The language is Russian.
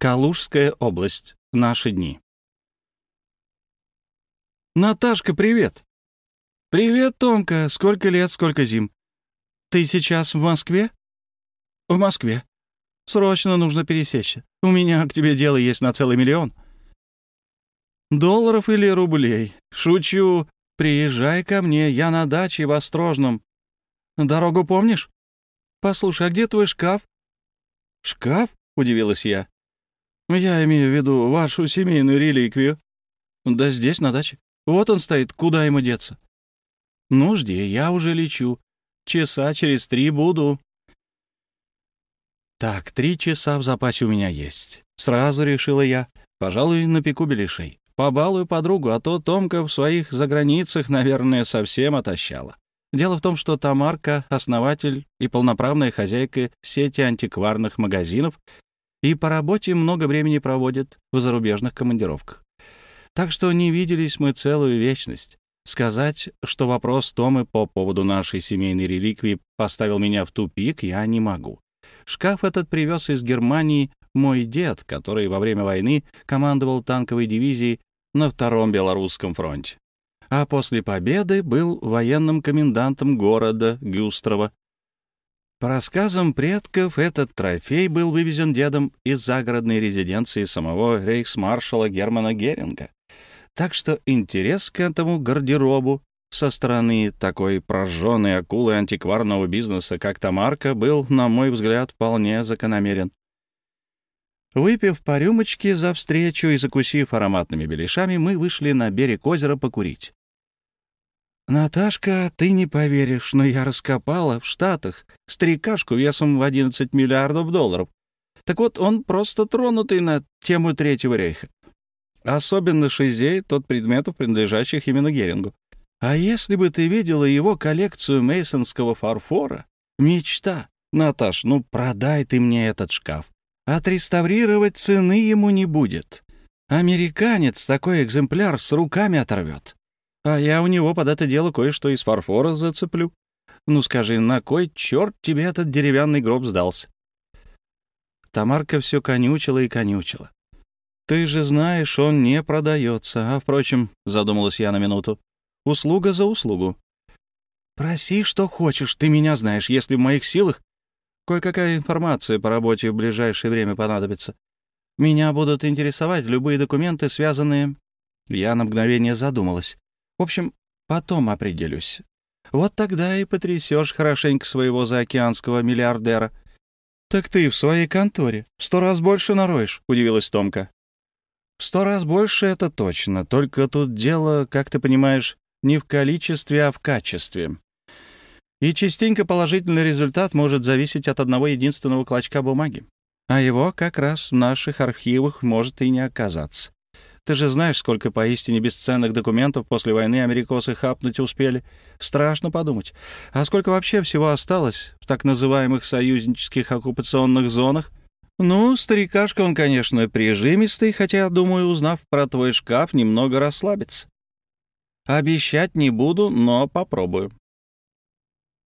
Калужская область. Наши дни. «Наташка, привет!» «Привет, Томка! Сколько лет, сколько зим!» «Ты сейчас в Москве?» «В Москве. Срочно нужно пересечься. У меня к тебе дело есть на целый миллион». «Долларов или рублей? Шучу. Приезжай ко мне, я на даче в Острожном. Дорогу помнишь? Послушай, а где твой шкаф?» «Шкаф?» — удивилась я. «Я имею в виду вашу семейную реликвию». «Да здесь, на даче. Вот он стоит, куда ему деться?» «Ну, жди, я уже лечу. Часа через три буду». «Так, три часа в запасе у меня есть. Сразу решила я. Пожалуй, напеку беляшей. Побалую подругу, а то Томка в своих заграницах, наверное, совсем отощала. Дело в том, что Тамарка — основатель и полноправная хозяйка сети антикварных магазинов и по работе много времени проводит в зарубежных командировках. Так что не виделись мы целую вечность. Сказать, что вопрос Томы по поводу нашей семейной реликвии поставил меня в тупик, я не могу. Шкаф этот привез из Германии мой дед, который во время войны командовал танковой дивизией на Втором Белорусском фронте. А после победы был военным комендантом города Гюстрова по рассказам предков, этот трофей был вывезен дедом из загородной резиденции самого рейхсмаршала Германа Геринга. Так что интерес к этому гардеробу со стороны такой прожженной акулы антикварного бизнеса, как Тамарка, был, на мой взгляд, вполне закономерен. Выпив по рюмочке за встречу и закусив ароматными беляшами, мы вышли на берег озера покурить. «Наташка, ты не поверишь, но я раскопала в Штатах старикашку весом в 11 миллиардов долларов. Так вот, он просто тронутый на тему Третьего рейха. Особенно шизей тот предметов, принадлежащих именно Герингу. А если бы ты видела его коллекцию мейсонского фарфора? Мечта. Наташ, ну продай ты мне этот шкаф. Отреставрировать цены ему не будет. Американец такой экземпляр с руками оторвет. А я у него под это дело кое-что из фарфора зацеплю. Ну скажи, на кой черт тебе этот деревянный гроб сдался?» Тамарка все конючила и конючила. «Ты же знаешь, он не продается. А, впрочем, — задумалась я на минуту, — услуга за услугу. Проси, что хочешь, ты меня знаешь, если в моих силах кое-какая информация по работе в ближайшее время понадобится. Меня будут интересовать любые документы, связанные...» Я на мгновение задумалась. В общем, потом определюсь. Вот тогда и потрясешь хорошенько своего заокеанского миллиардера. — Так ты в своей конторе в сто раз больше нароешь, — удивилась Томка. — В сто раз больше это точно, только тут дело, как ты понимаешь, не в количестве, а в качестве. И частенько положительный результат может зависеть от одного единственного клочка бумаги. А его как раз в наших архивах может и не оказаться. Ты же знаешь, сколько поистине бесценных документов после войны америкосы хапнуть успели. Страшно подумать. А сколько вообще всего осталось в так называемых союзнических оккупационных зонах? Ну, старикашка он, конечно, прижимистый, хотя, думаю, узнав про твой шкаф, немного расслабится. Обещать не буду, но попробую.